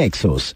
Nexus.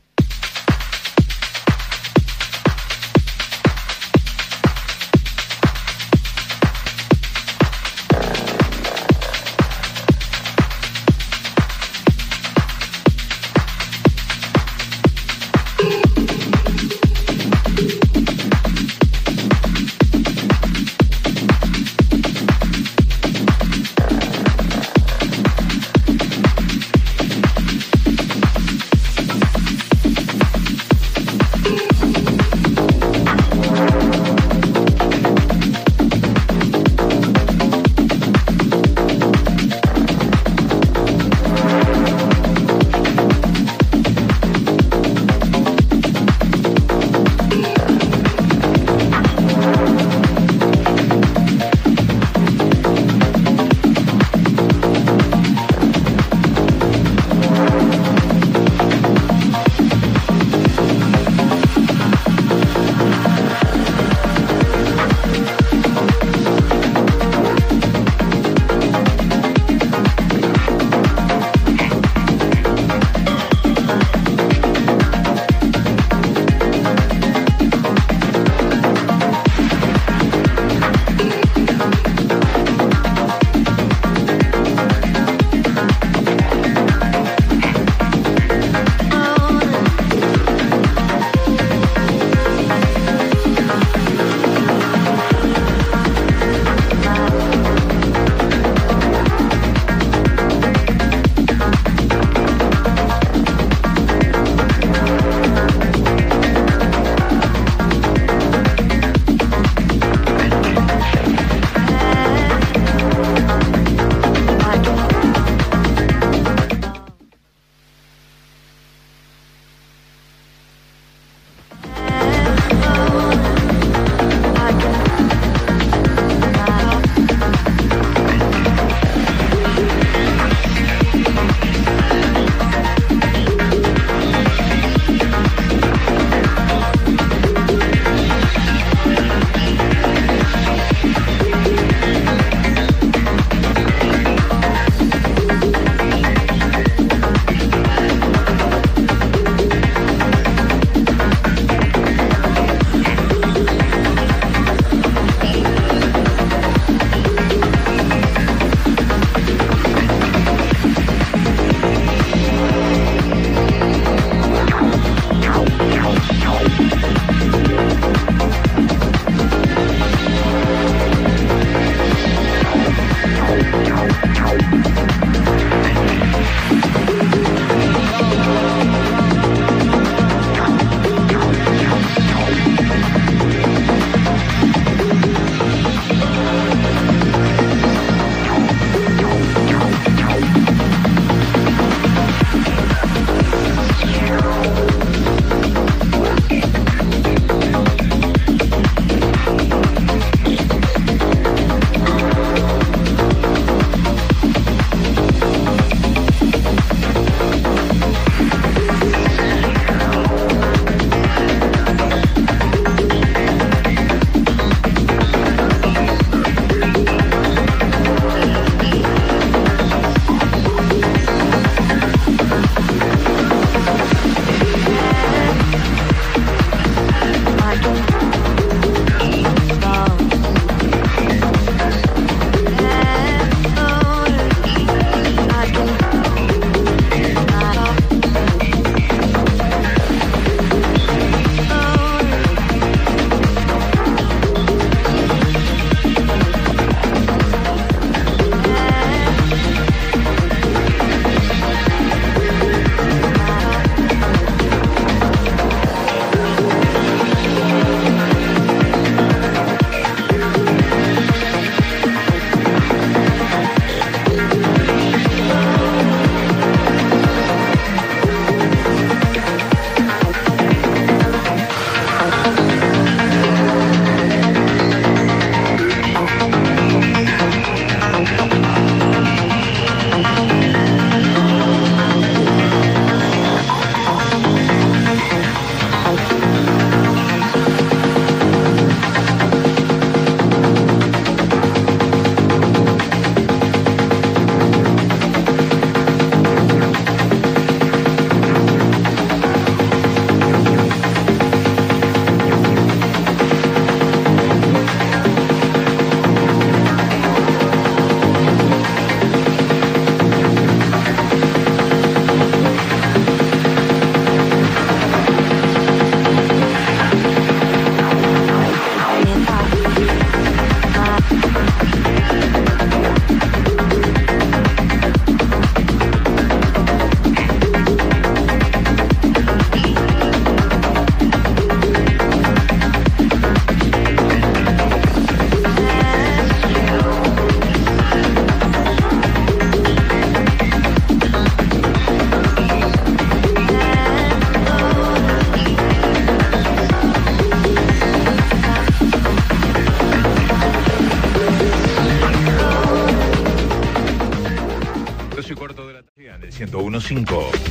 105.